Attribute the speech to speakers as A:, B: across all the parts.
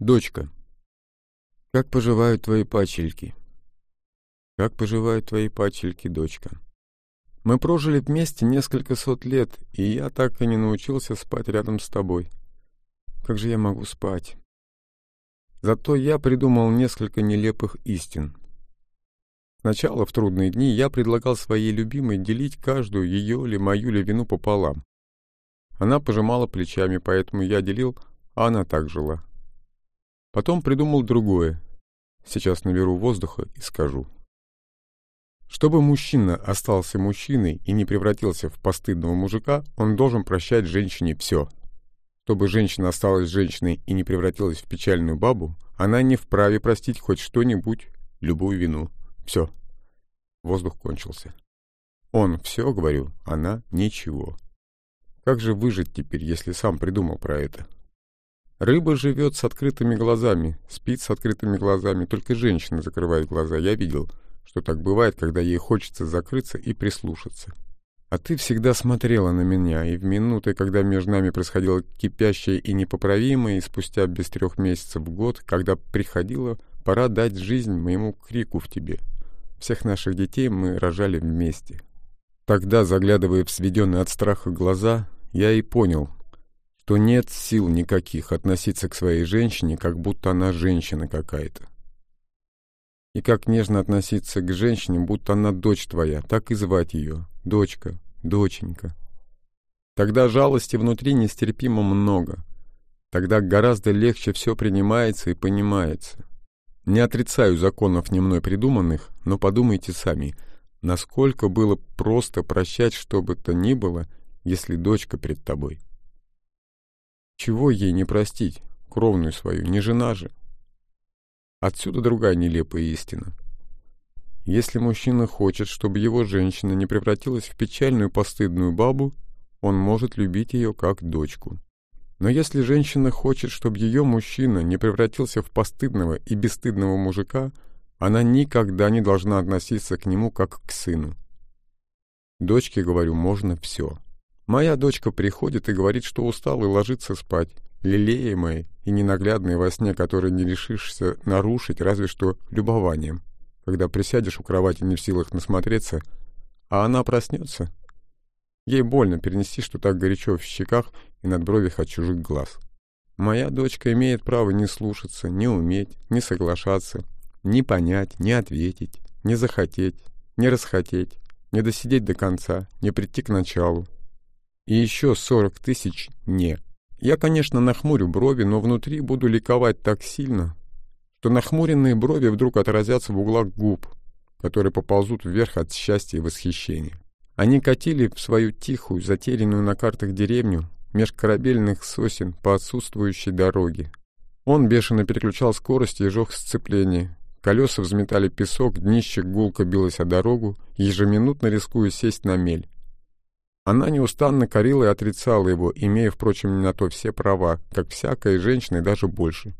A: Дочка. Как поживают твои пачельки? Как поживают твои пачельки, дочка? Мы прожили вместе несколько сот лет, и я так и не научился спать рядом с тобой. Как же я могу спать? Зато я придумал несколько нелепых истин. Сначала, в трудные дни, я предлагал своей любимой делить каждую ее или мою ли вину пополам. Она пожимала плечами, поэтому я делил, а она так жила. Потом придумал другое. Сейчас наберу воздуха и скажу. Чтобы мужчина остался мужчиной и не превратился в постыдного мужика, он должен прощать женщине все. Чтобы женщина осталась женщиной и не превратилась в печальную бабу, она не вправе простить хоть что-нибудь, любую вину. Все. Воздух кончился. Он все, говорю, она ничего. Как же выжить теперь, если сам придумал про это? Рыба живет с открытыми глазами, спит с открытыми глазами, только женщина закрывает глаза. Я видел, что так бывает, когда ей хочется закрыться и прислушаться. А ты всегда смотрела на меня, и в минуты, когда между нами происходило кипящее и непоправимое, и спустя без трех месяцев в год, когда приходила пора дать жизнь моему крику в тебе. Всех наших детей мы рожали вместе. Тогда, заглядывая в сведенные от страха глаза, я и понял, что нет сил никаких относиться к своей женщине, как будто она женщина какая-то. И как нежно относиться к женщине, будто она дочь твоя, так и звать ее, дочка, доченька. Тогда жалости внутри нестерпимо много. Тогда гораздо легче все принимается и понимается. Не отрицаю законов не мной придуманных, но подумайте сами, насколько было просто прощать что бы то ни было, если дочка перед тобой. Чего ей не простить, кровную свою, не жена же? Отсюда другая нелепая истина. Если мужчина хочет, чтобы его женщина не превратилась в печальную постыдную бабу, он может любить ее как дочку. Но если женщина хочет, чтобы ее мужчина не превратился в постыдного и бесстыдного мужика, она никогда не должна относиться к нему как к сыну. Дочке, говорю, можно все. Моя дочка приходит и говорит, что устала и ложится спать, лелеемая и ненаглядная во сне, которой не решишься нарушить разве что любованием. Когда присядешь у кровати не в силах насмотреться, а она проснется. Ей больно перенести, что так горячо в щеках и над бровях от чужих глаз. Моя дочка имеет право не слушаться, не уметь, не соглашаться, не понять, не ответить, не захотеть, не расхотеть, не досидеть до конца, не прийти к началу, и еще сорок тысяч «не». Я, конечно, нахмурю брови, но внутри буду ликовать так сильно, что нахмуренные брови вдруг отразятся в углах губ, которые поползут вверх от счастья и восхищения. Они катили в свою тихую, затерянную на картах деревню, меж корабельных сосен по отсутствующей дороге. Он бешено переключал скорости и жег сцепление. Колеса взметали песок, днище гулко билось о дорогу, ежеминутно рискуя сесть на мель. Она неустанно корила и отрицала его, имея, впрочем, на то все права, как всякая женщина и даже больше.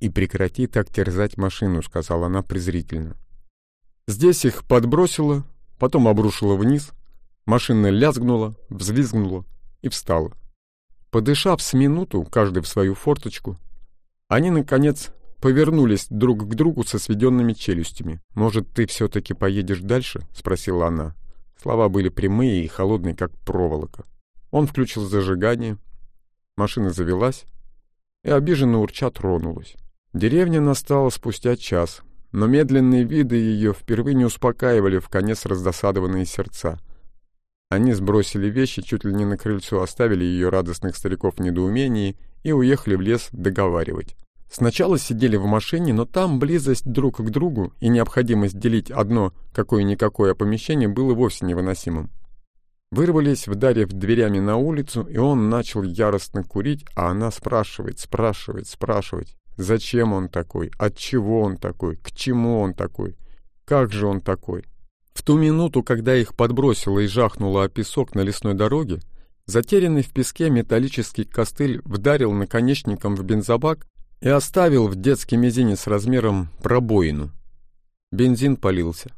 A: «И прекрати так терзать машину», — сказала она презрительно. Здесь их подбросило, потом обрушило вниз, машина лязгнула, взвизгнула и встала. Подышав с минуту, каждый в свою форточку, они, наконец, повернулись друг к другу со сведенными челюстями. «Может, ты все-таки поедешь дальше?» — спросила она. Слова были прямые и холодные, как проволока. Он включил зажигание, машина завелась и обиженно урча тронулась. Деревня настала спустя час, но медленные виды ее впервые не успокаивали в конец раздосадованные сердца. Они сбросили вещи чуть ли не на крыльцо, оставили ее радостных стариков в недоумении и уехали в лес договаривать. Сначала сидели в машине, но там близость друг к другу и необходимость делить одно какое-никакое помещение было вовсе невыносимым. Вырвались, вдарив дверями на улицу, и он начал яростно курить, а она спрашивает, спрашивает, спрашивает, зачем он такой, от чего он такой, к чему он такой, как же он такой. В ту минуту, когда их подбросило и жахнуло о песок на лесной дороге, затерянный в песке металлический костыль вдарил наконечником в бензобак и оставил в детский мизинец размером пробоину. Бензин полился.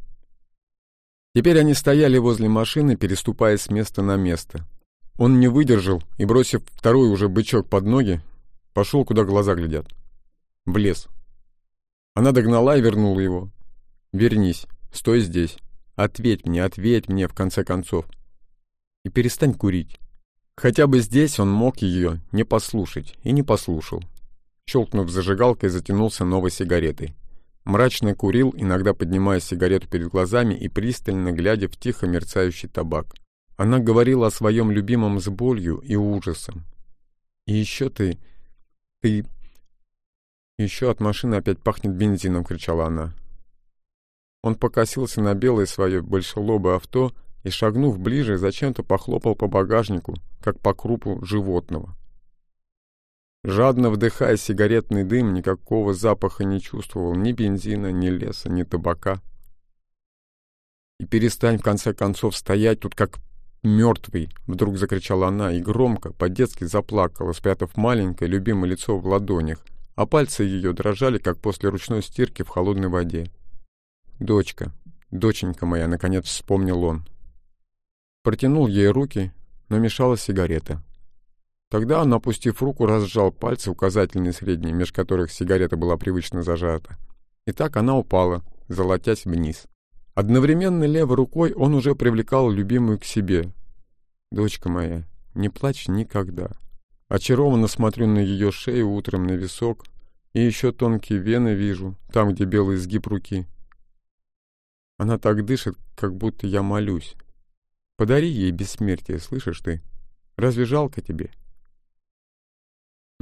A: Теперь они стояли возле машины, переступая с места на место. Он не выдержал и, бросив второй уже бычок под ноги, пошел, куда глаза глядят. В лес. Она догнала и вернула его. «Вернись, стой здесь. Ответь мне, ответь мне, в конце концов. И перестань курить». Хотя бы здесь он мог ее не послушать, и не послушал. Щелкнув зажигалкой, затянулся новой сигаретой. Мрачно курил, иногда поднимая сигарету перед глазами и пристально глядя в тихо мерцающий табак. Она говорила о своем любимом с болью и ужасом. «И еще ты... ты...» «Еще от машины опять пахнет бензином», — кричала она. Он покосился на белое свое большелобое авто и, шагнув ближе, зачем-то похлопал по багажнику, как по крупу животного. Жадно вдыхая сигаретный дым, никакого запаха не чувствовал ни бензина, ни леса, ни табака. «И перестань, в конце концов, стоять тут как мертвый!» — вдруг закричала она и громко, по-детски заплакала, спрятав маленькое, любимое лицо в ладонях, а пальцы ее дрожали, как после ручной стирки в холодной воде. «Дочка, доченька моя!» — наконец вспомнил он. Протянул ей руки, но мешала сигарета. Тогда он, опустив руку, разжал пальцы, указательные и средние, меж которых сигарета была привычно зажата. И так она упала, золотясь вниз. Одновременно левой рукой он уже привлекал любимую к себе. «Дочка моя, не плачь никогда». Очарованно смотрю на ее шею утром на висок, и еще тонкие вены вижу, там, где белый изгиб руки. Она так дышит, как будто я молюсь. Подари ей бессмертие, слышишь ты? Разве жалко тебе?»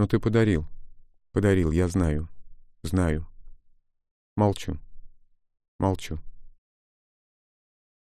A: Но ты подарил. Подарил, я знаю. Знаю. Молчу. Молчу.